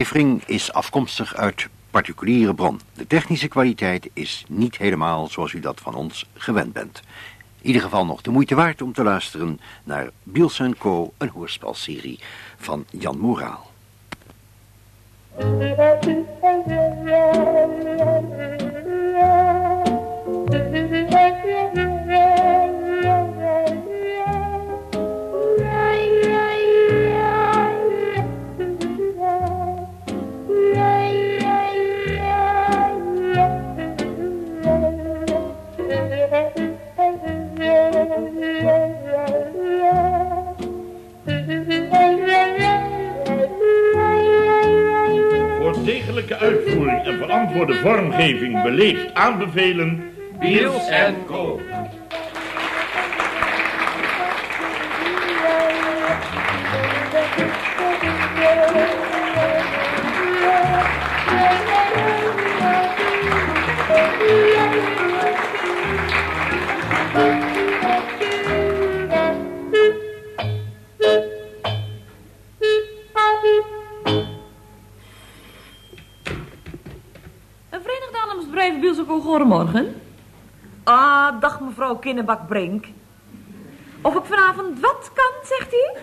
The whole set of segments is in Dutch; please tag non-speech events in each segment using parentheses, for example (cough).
levering is afkomstig uit particuliere bron. De technische kwaliteit is niet helemaal zoals u dat van ons gewend bent. In ieder geval nog de moeite waard om te luisteren naar Biels Co., een hoorspelserie van Jan Moraal. (laughs) uitvoering en verantwoorde vormgeving beleefd aanbevelen... Biels Co. Goedemorgen. Ah, dag mevrouw Kinnebak-Brink. Of ik vanavond wat kan, zegt u?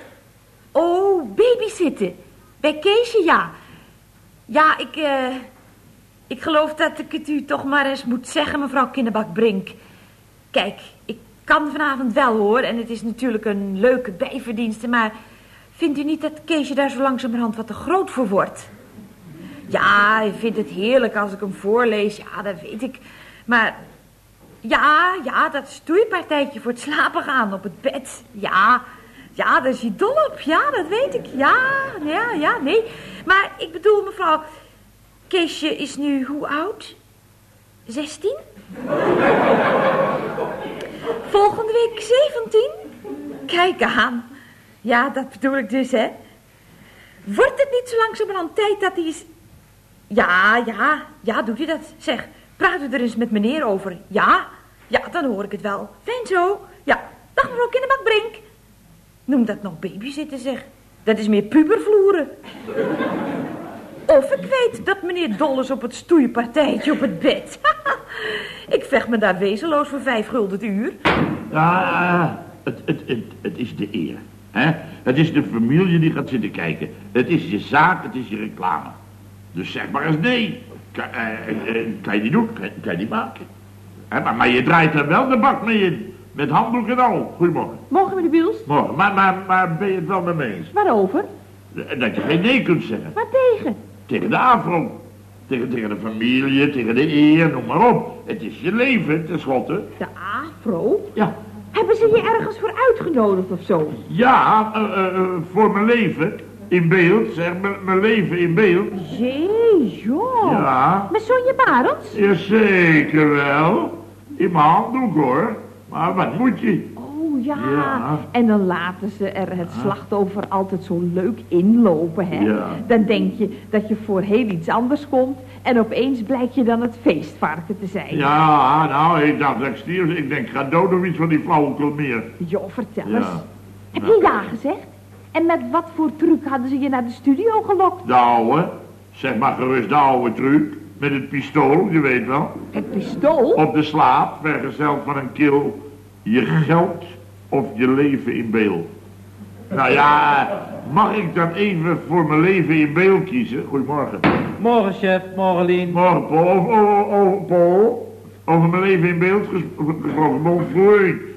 Oh, babysitten. Bij Keesje, ja. Ja, ik, eh... ik geloof dat ik het u toch maar eens moet zeggen, mevrouw Kinnebak-Brink. Kijk, ik kan vanavond wel, hoor. En het is natuurlijk een leuke bijverdienste, maar... Vindt u niet dat Keesje daar zo langzamerhand wat te groot voor wordt? Ja, hij vindt het heerlijk als ik hem voorlees. Ja, dat weet ik. Maar ja, ja, dat stoeipartijtje voor het slapen gaan op het bed. Ja, ja, daar is hij dol op. Ja, dat weet ik. Ja, ja, ja, nee. Maar ik bedoel, mevrouw, Keesje is nu hoe oud? 16? Volgende week 17? Kijk aan. Ja, dat bedoel ik dus, hè. Wordt het niet zo langzamerhand tijd dat hij is... Ja, ja, ja, doet u dat? Zeg, Praat u er eens met meneer over. Ja? Ja, dan hoor ik het wel. Fijn zo. Ja, dag mevrouw Kinderbakbrink. Noem dat nog babyzitten, zeg. Dat is meer pubervloeren. Of ik weet dat meneer dol is op het stoeipartijtje op het bed. (laughs) ik vecht me daar wezenloos voor vijf gulden het uur. Ja, het, het, het, het is de eer. Hè? Het is de familie die gaat zitten kijken. Het is je zaak, het is je reclame. Dus zeg maar eens nee. Kan, uh, kan je niet doen, kan, kan je niet maken. maar, maar je draait er wel de bak mee in. Met handdoek en al. Goedemorgen. Morgen, meneer Biels. Morgen. Maar, maar, maar ben je het wel met me eens? Waarover? Dat je geen nee kunt zeggen. Waar tegen? Tegen de afro. Tegen, tegen de familie, tegen de eer, noem maar op. Het is je leven, tenslotte. De afro? Ja. Hebben ze je ergens voor uitgenodigd of zo? Ja, uh, uh, voor mijn leven. In beeld, zeg, mijn leven in beeld. Jee, joh. Ja. Met Barends? Jazeker wel. In mijn handdoek hoor. Maar wat moet je? Oh ja. ja. En dan laten ze er het slachtoffer altijd zo leuk inlopen, hè? Ja. Dan denk je dat je voor heel iets anders komt... en opeens blijkt je dan het feestvarken te zijn. Ja, nou, ik dacht dat ik stierf. Ik denk, ga dood of iets van die flauwekul meer. Jo, vertel eens. Heb je ja gezegd? En met wat voor truc hadden ze je naar de studio gelokt? De ouwe. Zeg maar gerust de oude truc. Met het pistool, je weet wel. Het pistool? Op de slaap, vergezeld van een kil. Je geld of je leven in beeld. Nou ja, mag ik dan even voor mijn leven in beeld kiezen? Goedemorgen. Morgen, chef. Morgen, Lien. Morgen, Paul. Over, over, Paul. Over mijn leven in beeld gesproken. Mon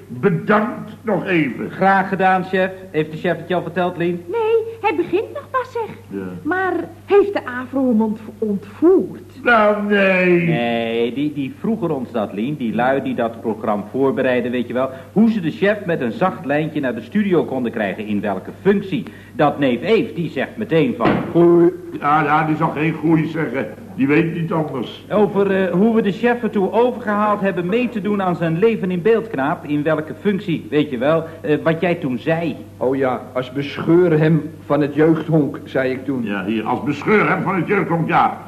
bedankt nog even. Graag gedaan, chef. Heeft de chef het je al verteld, Lien? Nee, hij begint nog zeg. Ja. Maar heeft de Avro hem ontvoerd? Nou, nee. Nee, die, die vroeger ons dat, Lien. Die lui die dat programma voorbereiden, weet je wel. Hoe ze de chef met een zacht lijntje naar de studio konden krijgen. In welke functie. Dat neef Eve, die zegt meteen van... Goeie. Ja, ja, die zal geen goeie zeggen. Die weet niet anders. Over uh, hoe we de chef ertoe overgehaald hebben mee te doen aan zijn leven in beeldknaap. In welke functie, weet je wel. Uh, wat jij toen zei. Oh ja, als bescheur hem van het jeugdhonk, zei ik toen. Ja, hier, als bescheur hem van het jeugdhonk, ja.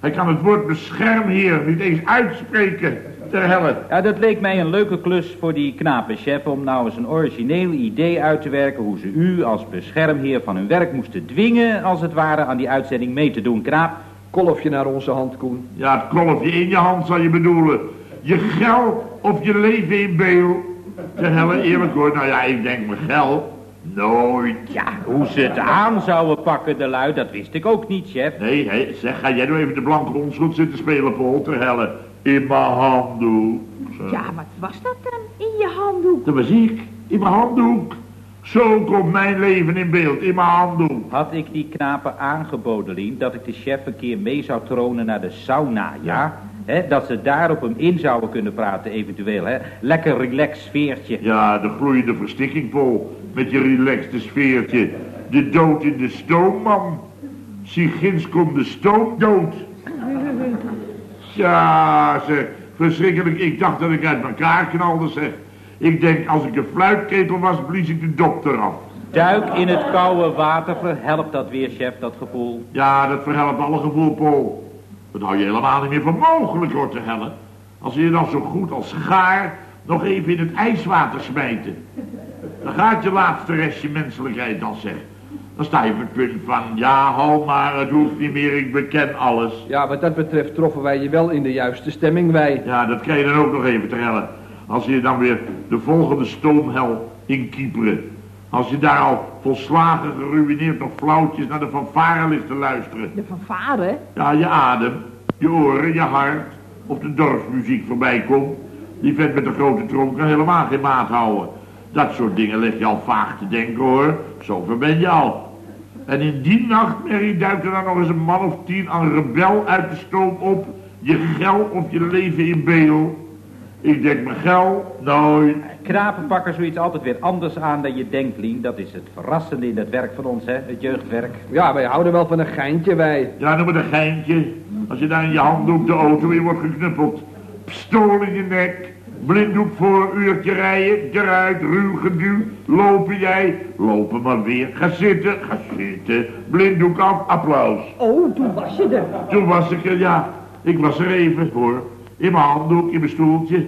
Hij kan het woord beschermheer niet eens uitspreken. ter helle. Ja, dat leek mij een leuke klus voor die knapen, chef, om nou eens een origineel idee uit te werken hoe ze u als beschermheer van hun werk moesten dwingen, als het ware, aan die uitzending mee te doen, knaap. Kolfje naar onze hand, Koen. Ja, het kolfje in je hand zal je bedoelen. Je geld of je leven in beeld. Ter helle, eerlijk hoor. Nou ja, ik denk mijn geld. Nooit. Ja, hoe ze het aan zouden pakken, de lui, dat wist ik ook niet, chef. Nee, zeg, ga jij nou even de blanke onschuld zitten spelen, Paul, ter helle. In mijn handdoek. Zo. Ja, wat was dat dan in je handdoek? Dat was ik. In mijn handdoek. Zo komt mijn leven in beeld. In mijn handdoek. Had ik die knapen aangeboden, Lien, dat ik de chef een keer mee zou tronen naar de sauna, ja? Hè, dat ze daar op hem in zouden kunnen praten, eventueel, hè? Lekker relax sfeertje. Ja, de gloeiende verstikking, Paul. Met je relaxte sfeertje. De dood in de stoom, man. Zie ginds komt de stoom dood. Ja, zeg. Verschrikkelijk. Ik dacht dat ik uit elkaar knalde, zeg. Ik denk, als ik een fluitketel was, blies ik de dokter af. Duik in het koude water, verhelpt dat weer, chef, dat gevoel. Ja, dat verhelpt alle gevoel, Paul. Dat hou je helemaal niet meer voor mogelijk, hoor, te hellen. Als je je dan zo goed als gaar nog even in het ijswater smijten. Dan gaat je laatste restje menselijkheid dan, zeg. Dan sta je op het punt van, ja, hou maar, het hoeft niet meer, ik beken alles. Ja, wat dat betreft troffen wij je wel in de juiste stemming, wij. Ja, dat kan je dan ook nog even te hellen. Als je dan weer de volgende stoomhel inkieperen. Als je daar al volslagen geruineerd nog flauwtjes naar de fanfare ligt te luisteren. De fanfare? Ja, je adem, je oren, je hart. Of de dorpsmuziek voorbij komt. Die vent met de grote trom kan helemaal geen maat houden. Dat soort dingen leg je al vaag te denken hoor. Zover ben je al. En in die nachtmerrie duikt er dan nog eens een man of tien aan rebel uit de stoom op. Je gel of je leven in bedel. Ik denk mijn gel, nooit. Knapen pakken zoiets altijd weer anders aan dan je denkt, Lien. Dat is het verrassende in het werk van ons, hè, het jeugdwerk. Ja, wij houden wel van een geintje, wij. Ja, noem het een geintje. Als je daar in je handdoek de auto in wordt geknuppeld. Pistool in je nek. Blinddoek voor een uurtje rijden. Eruit, ruw geduwd. Lopen jij. Lopen maar weer. Ga zitten. Ga zitten. Blinddoek af. Applaus. Oh, toen was je er. Toen was ik er, ja. Ik was er even, hoor. In mijn handdoek, in mijn stoeltje.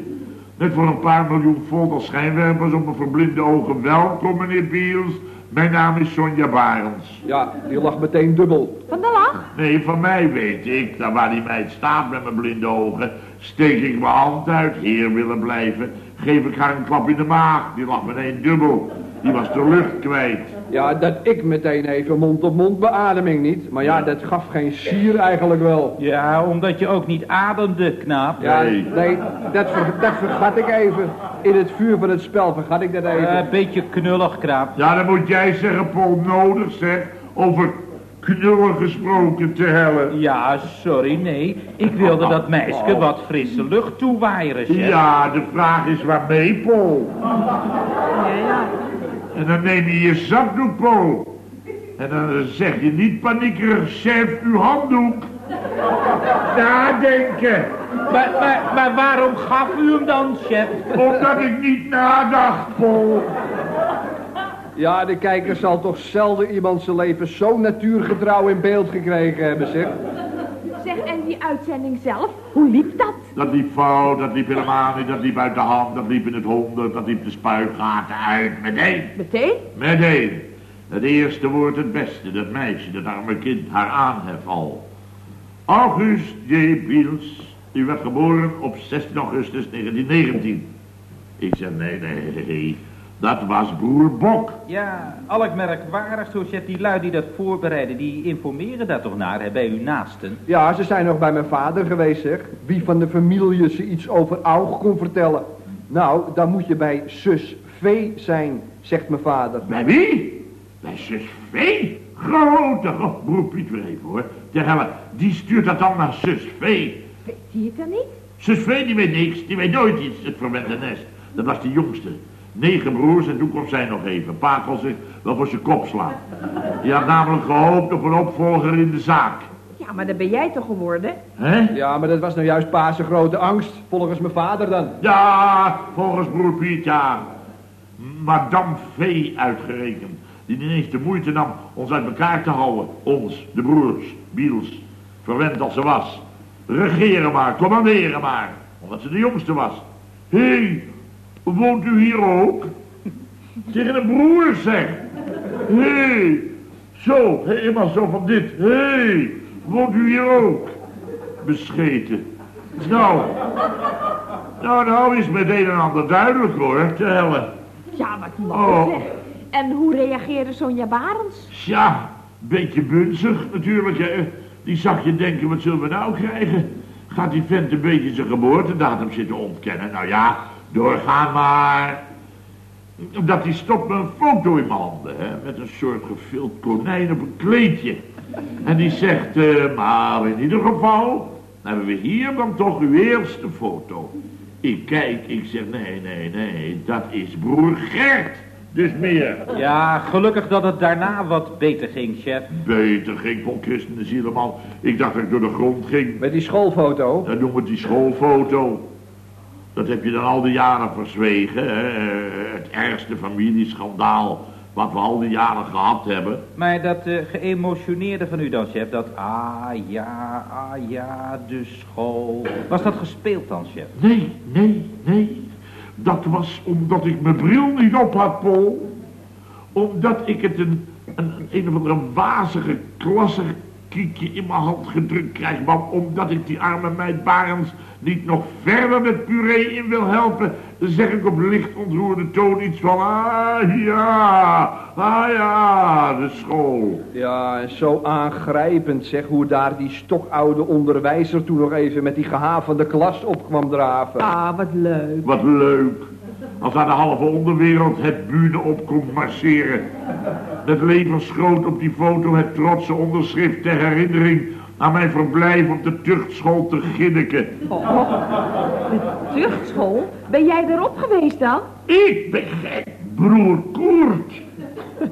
Net voor een paar miljoen volt als schijnwerpers op mijn verblinde ogen. Welkom, meneer Biels. Mijn naam is Sonja Barends. Ja, die lag meteen dubbel. Van de lach? Nee, van mij weet ik. Daar waar die meid staat met mijn blinde ogen, steek ik mijn hand uit. Heer willen blijven. Geef ik haar een klap in de maag. Die lag meteen dubbel. Die was de lucht kwijt. Ja, dat ik meteen even mond-op-mond beademing niet. Maar ja, dat gaf geen sier eigenlijk wel. Ja, omdat je ook niet ademde, knaap. Ja, Nee. nee, dat, ver, dat vergat ik even. In het vuur van het spel vergat ik dat even. Eh, Een beetje knullig, knaap. Ja, dan moet jij zeggen, Paul, nodig zeg. Over knullen gesproken te hellen. Ja, sorry, nee. Ik wilde dat meisje wat frisse lucht toewaaien, chef. Ja, de vraag is waarmee, Paul? Ja, ja. En dan neem je je zakdoek, Paul. En dan zeg je niet paniekerig, chef, uw handdoek. Nadenken. Maar, maar, maar waarom gaf u hem dan, chef? Omdat ik niet nadacht, Paul. Ja, de kijker zal toch zelden iemand zijn leven zo natuurgetrouw in beeld gekregen hebben, zeg. Zeg, en die uitzending zelf, hoe liep dat? Dat liep fout, dat liep helemaal niet, dat liep uit de hand, dat liep in het honderd, dat liep de spuigaten uit, meteen. Meteen? Meteen. Het eerste woord het beste, dat meisje, dat arme kind, haar aanhef al. August J. Biels, u werd geboren op 16 augustus 1919. Ik zeg, nee, nee, dat was broer Bok. Ja, alk merkwaardig, zo chef. Die lui die dat voorbereiden, die informeren daar toch naar, hè, bij uw naasten. Ja, ze zijn nog bij mijn vader geweest, zeg. Wie van de familie ze iets over Aug kon vertellen. Nou, dan moet je bij zus V zijn, zegt mijn vader. Bij wie? Bij zus V? Grote, broer Piet weer even hoor. Ter die stuurt dat dan naar zus V. Weet je het dan niet? Zus V die weet niks, die weet nooit iets, het verwende nest. Dat was de jongste. Negen broers en toen kwam zij nog even. Pa kon zich wel voor zijn kop slaan. Die had namelijk gehoopt op een opvolger in de zaak. Ja, maar dat ben jij toch geworden? Hè? Ja, maar dat was nou juist pa's grote angst, volgens mijn vader dan. Ja, volgens broer Piet, ja. Madame V uitgerekend. Die ineens de moeite nam ons uit elkaar te houden. Ons, de broers, Biels. Verwend als ze was. Regeren maar, commanderen maar. Omdat ze de jongste was. Hé, hey, woont u hier ook? (laughs) Tegen de broer zeg. Hé, hey, zo, helemaal zo van dit. Hé, hey, woont u hier ook? Bescheten. Nou, nou, nou is met een en ander duidelijk hoor, te hellen. Ja, wat mooi Oh. zeg. En hoe reageerde Sonja Barends? Tja, beetje bunzig natuurlijk. Hè. Die zag je denken, wat zullen we nou krijgen? Gaat die vent een beetje zijn geboortedatum zitten ontkennen? Nou ja, doorgaan maar. Dat die stopt me een foto in mijn handen, hè, met een soort gevild konijn op een kleedje. En die zegt, eh, maar in ieder geval hebben we hier dan toch uw eerste foto. Ik kijk, ik zeg, nee, nee, nee, dat is broer Gert. Dus meer. Ja, gelukkig dat het daarna wat beter ging, chef. Beter ging Paul Christen de zieleman. Ik dacht dat ik door de grond ging. Met die schoolfoto. Dan noemen we het die schoolfoto. Dat heb je dan al die jaren verzwegen. Hè? Het ergste familieschandaal wat we al die jaren gehad hebben. Maar dat eh, geëmotioneerde van u dan, chef, dat ah ja, ah ja, de school. Was dat gespeeld dan, chef? Nee, nee, nee. Dat was omdat ik mijn bril niet op had, Paul. Omdat ik het een, een, een of andere wazige klassenkiekje in mijn hand gedrukt krijg. Maar omdat ik die arme meid Barends niet nog verder met puree in wil helpen... dan zeg ik op licht ontroerde toon iets van... Ah ja, ah ja, de school. Ja, en zo aangrijpend zeg hoe daar die stokoude onderwijzer toen nog even met die gehavende klas op kwam draven. Ah, wat leuk. Wat leuk. Als daar de halve onderwereld het bühne op komt marcheren. Met levensgroot op die foto het trotse onderschrift ter herinnering aan mijn verblijf op de tuchtschool te Ginneke. De tuchtschool? Ben jij erop geweest dan? Ik ben gek, broer Koert.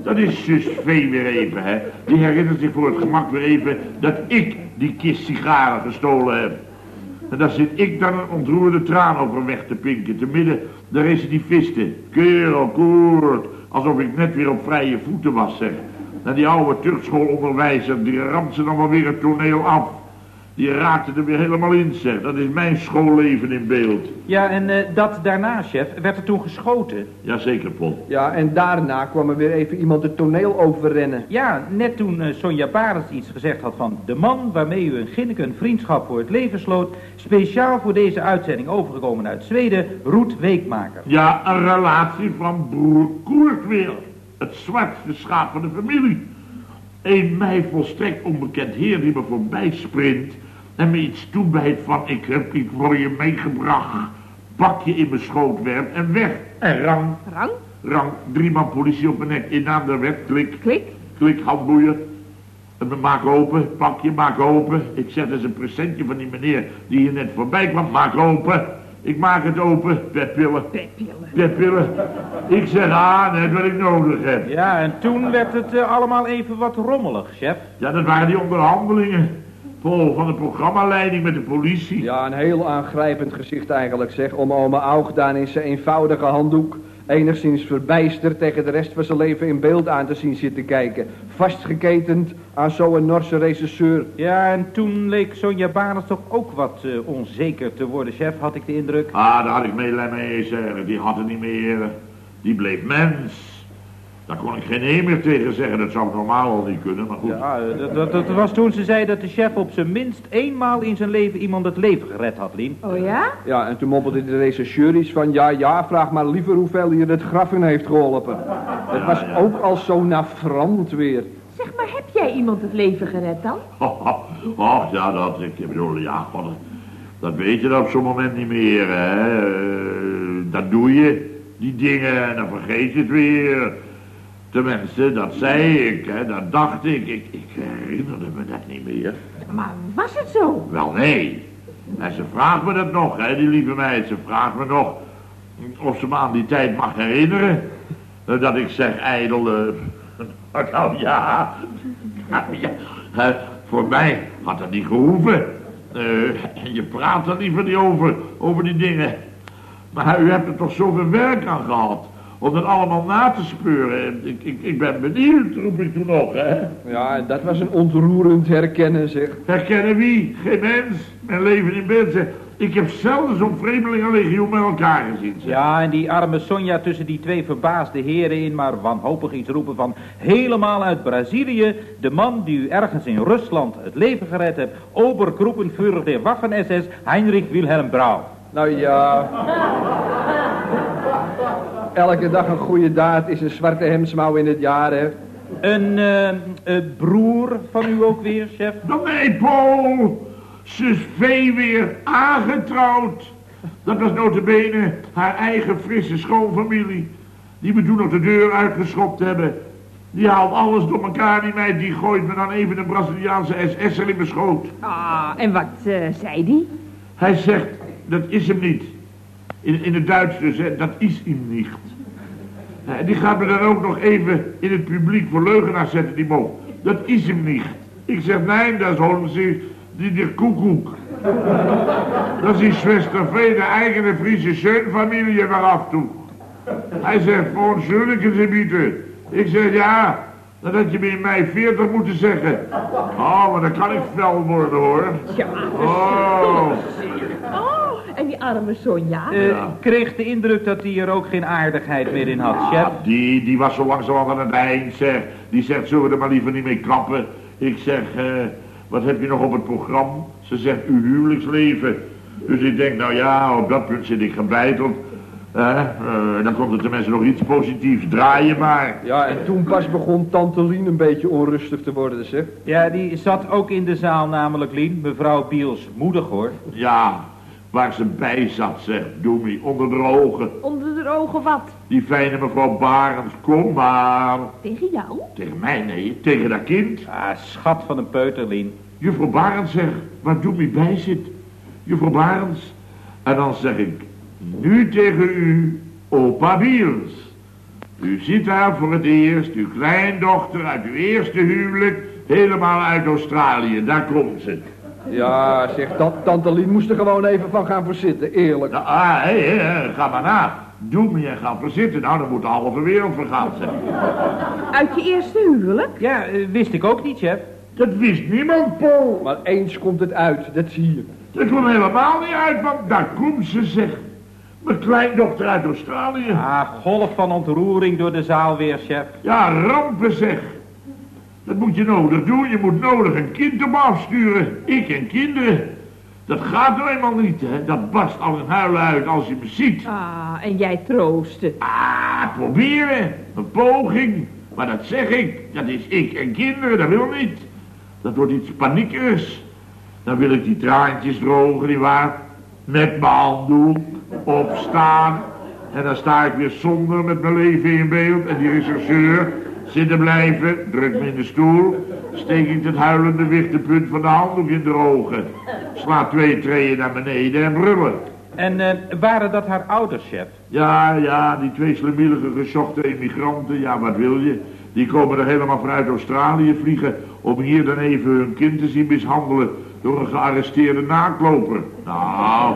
Dat is zus Vee weer even, hè. Die herinnert zich voor het gemak weer even dat ik die kist sigaren gestolen heb. En daar zit ik dan een ontroerde traan over weg te pinken, te midden de recidivisten. Kerel, Koert, alsof ik net weer op vrije voeten was, zeg. En die oude tuchtschoolonderwijzer, die ramt ze dan wel weer het toneel af. Die raakte er weer helemaal in, zeg. Dat is mijn schoolleven in beeld. Ja, en eh, dat daarna, chef, werd er toen geschoten. Jazeker, Pol. Ja, en daarna kwam er weer even iemand het toneel overrennen. Ja, net toen eh, Sonja Barends iets gezegd had van... de man waarmee u in Ginneke een vriendschap voor het leven sloot... speciaal voor deze uitzending overgekomen uit Zweden, Roet Weekmaker. Ja, een relatie van broer Koert weer. Het zwartste schaap van de familie. Een mij volstrekt onbekend heer die me voorbij sprint... en me iets toebijt van ik heb iets voor je meegebracht... bakje in mijn schoot werpt en weg. En rang, Rang? rang, drie man politie op mijn nek, in naam der wet, klik, Klik? klik, handboeien. En we maken open, pakje, maak open. Ik dat is een presentje van die meneer die hier net voorbij kwam. Maak open. Ik maak het open, petpillen. Pepillen. Petpillen. Ik zeg, ah, net wat ik nodig heb. Ja, en toen werd het eh, allemaal even wat rommelig, chef. Ja, dat waren die onderhandelingen. Vol van de programmaleiding met de politie. Ja, een heel aangrijpend gezicht eigenlijk zeg. Om oma Aug daar in zijn eenvoudige handdoek... enigszins verbijsterd tegen de rest van zijn leven in beeld aan te zien zitten kijken. Vastgeketend aan zo'n Norse regisseur. Ja, en toen leek Sonja Barends toch ook wat eh, onzeker te worden, chef, had ik de indruk. Ah, daar had ik medelijden mee, zeg. Die had het niet meer. Die bleef mens. Daar kon ik geen nee meer tegen zeggen. Dat zou ik normaal al niet kunnen, maar goed. Ja, dat, dat, dat was toen ze zei dat de chef op zijn minst eenmaal in zijn leven iemand het leven gered had, Lien. Oh ja? Ja, en toen mompelde de regisseur iets van... Ja, ja, vraag maar liever hoeveel hij het graf in heeft geholpen. Het was ook al zo nafrant weer. Zeg maar, heb jij iemand het leven gered dan? (laughs) Och, ja, dat, ik bedoel, ja, god, dat weet je dan op zo'n moment niet meer, hè. Eh, Dat doe je, die dingen, en dan vergeet je het weer. Tenminste, dat zei ik, hè, dat dacht ik. ik. Ik herinnerde me dat niet meer. Maar was het zo? Wel, nee. En ze vraagt me dat nog, hè, die lieve meid. Ze vraagt me nog of ze me aan die tijd mag herinneren. Eh, Dat ik zeg ijdel, eh, (laughs) nou ja, (laughs) nou ja, hè, voor mij had dat niet gehoeven. Eh, je praat er liever niet over, over die dingen. Maar u hebt er toch zoveel werk aan gehad, om dat allemaal na te speuren. Ik, ik, ik ben benieuwd, roep ik toen nog, hè. Ja, en dat was een ontroerend herkennen, zeg. Herkennen wie? Geen mens. Mijn leven in beeld zeg. Ik heb zelden zo'n vreemdelingenlegioen met elkaar gezien. zeg. Ja, en die arme Sonja tussen die twee verbaasde heren in, maar wanhopig iets roepen van... helemaal uit Brazilië, de man die u ergens in Rusland het leven gered hebt... Obergruppenführer der Waffen-SS, Heinrich Wilhelm Brau. Nou ja. (laughs) Elke dag een goede daad is een zwarte hemsmouw in het jaar, hè. Een eh, eh, broer van u ook weer, chef? Nee, Paul. Ze is vee weer aangetrouwd. Dat was notabene haar eigen frisse schoonfamilie. Die me toen nog de deur uitgeschopt hebben. Die haalt alles door elkaar, die meid. Die gooit me dan even een Braziliaanse SS'er in mijn schoot. Ah, en wat eh, zei die? Hij zegt, dat is hem niet. In, in het Duits dus, dat is hem niet. Eh, Die gaat me dan ook nog even in het publiek voor leugenaar zetten, die man. Dat is hem niet. Ik zeg, nee, dat is ze die de koekoek. Dat is die Schwestervee, de eigen Friese Schönfamilie naar af toe. Hij zegt, voor zulke ze bieden. Ik zeg, ja, dat had je me in mei 40 moeten zeggen. Oh, maar dan kan ik fel worden, hoor. Ja, Oh. Oh, en die arme Sonja. Eh, kreeg de indruk dat hij er ook geen aardigheid meer in had, chef. Ja, die, die was zo langzamerhand aan het eind, zeg. Die zegt, zullen we er maar liever niet mee kappen? Ik zeg, eh, wat heb je nog op het programma? Ze zegt, uw huwelijksleven. Dus ik denk, nou ja, op dat punt zit ik gebeiteld. Eh, dan komt er tenminste nog iets positiefs. Draai je maar. Ja, en toen pas begon Tante Lien een beetje onrustig te worden, zeg. Ja, die zat ook in de zaal namelijk, Lien. Mevrouw Biels, moedig hoor. Ja, waar ze bij zat, zegt Doemie, onder de ogen. Onder de ogen wat? Die fijne mevrouw Barend, kom maar. Tegen jou? Tegen mij, nee, tegen dat kind. Ah, schat van een peuter, Lien. Juffrouw Barends zegt, waar Doemie bij zit. Juffrouw Barends. En dan zeg ik, nu tegen u, opa Biels. U ziet daar voor het eerst uw kleindochter uit uw eerste huwelijk, helemaal uit Australië. Daar komt ze. Ja, zegt dat, Tante Lien moest er gewoon even van gaan verzitten, eerlijk. Nou, ah, hé, ga maar na. Doemie en ga verzitten. Nou, dan moet de halve wereld vergaan zijn. Uit je eerste huwelijk? Ja, eh, wist ik ook niet, chef. Dat wist niemand, Paul. Maar eens komt het uit, dat zie je. Dat komt helemaal niet uit, want daar komt ze, zeg. Mijn kleindochter uit Australië. Ah, golf van ontroering door de zaal weer, chef. Ja, rampen zeg. Dat moet je nodig doen. Je moet nodig een kind op me afsturen. Ik en kinderen. Dat gaat nou eenmaal niet, hè. Dat barst al een huilen uit als je me ziet. Ah, en jij troosten. Ah, proberen. Een poging. Maar dat zeg ik. Dat is ik en kinderen. Dat wil niet. Dat wordt iets paniekers. Dan wil ik die traantjes drogen, nietwaar? Met mijn handdoek. Opstaan. En dan sta ik weer zonder met mijn leven in beeld. En die rechercheur zitten blijven. Druk me in de stoel. Steek ik het huilende wichtepunt van de handdoek in de ogen. Sla twee treden naar beneden en brullen. En eh, waren dat haar ouders, chef? Ja, ja, die twee slimielige gezochte emigranten, ja, wat wil je? Die komen er helemaal vanuit Australië vliegen om hier dan even hun kind te zien mishandelen door een gearresteerde naakloper. Nou,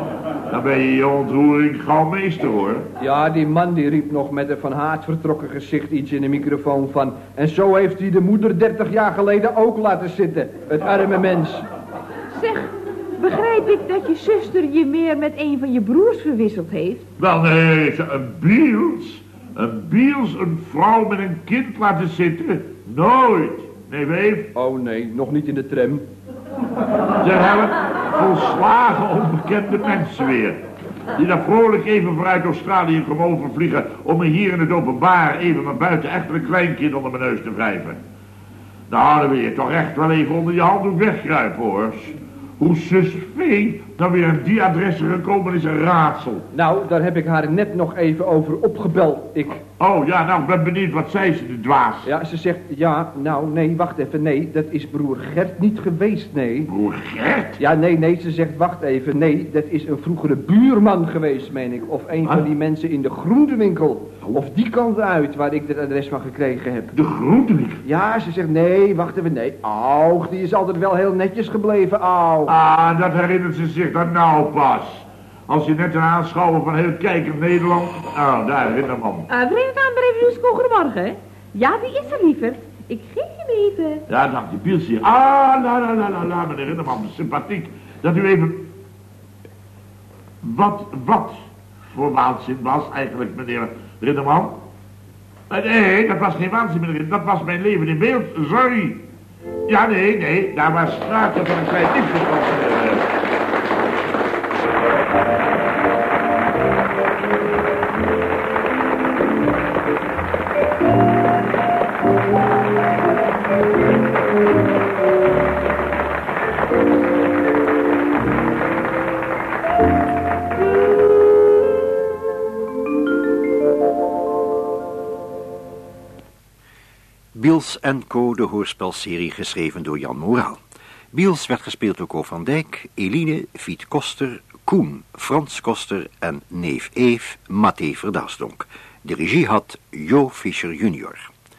dan ben je je ontroering gauw meester, hoor. Ja, die man die riep nog met een van haat vertrokken gezicht iets in de microfoon van... En zo heeft hij de moeder 30 jaar geleden ook laten zitten, het arme mens. Zeg, begrijp ik dat je zuster je meer met een van je broers verwisseld heeft? Wel, nee, ze- een Biels, een Biels, een vrouw met een kind laten zitten? Nooit. Nee, weef. Oh nee, nog niet in de tram. Ze hebben volslagen onbekende mensen weer. Die daar vrolijk even vooruit Australië komen overvliegen... om me hier in het openbaar even echt een kleinkind onder mijn neus te wrijven. Nou, dan wil je toch echt wel even onder je handdoek wegkruipen, hoor. Hoe zus Dan weer aan die adressen gekomen is een raadsel. Nou, daar heb ik haar net nog even over opgebeld. Ik, Oh, ja, nou, ik ben benieuwd wat zei ze, de dwaas. ja, ze zegt, ja, nou, nee, wacht even, nee, dat is broer Gert niet geweest, nee. Broer Gert? Ja, nee, nee, ze zegt, wacht even, nee, dat is een vroegere buurman geweest, meen ik. Of een van die mensen in de groentewinkel. Of die kant uit, waar ik het adres van gekregen heb. De groentewinkel. Ja, ze zegt, nee, wacht even, nee. Ach, die is altijd wel heel netjes gebleven, auw. Ah, dat herinnert ze zich dan nou pas. Als je net een aanschouwer van heel kijkend Nederland... Oh, daar, Rinderman. Uh, Aanbrevius, goedemorgen. Ja, wie is er liever? Ik geef je hem even. Ja, dank je, Pielsje. Ah, la, la, la, la, la, meneer Rinderman, sympathiek. Dat u even... wat, wat voor waanzin was eigenlijk, meneer Ridderman? Eh, Nee, dat was geen waanzin, meneer. Dat was mijn leven in beeld. Sorry. Ja, nee, nee. Daar was sprake van een klein misverstand. Co., de hoorspelserie geschreven door Jan Moraal. Biels werd gespeeld door Ko van Dijk, Eline, Fiet Koster, Koen, Frans Koster en neef Eef, Mathé Verdasdonk. De regie had Jo Fischer junior.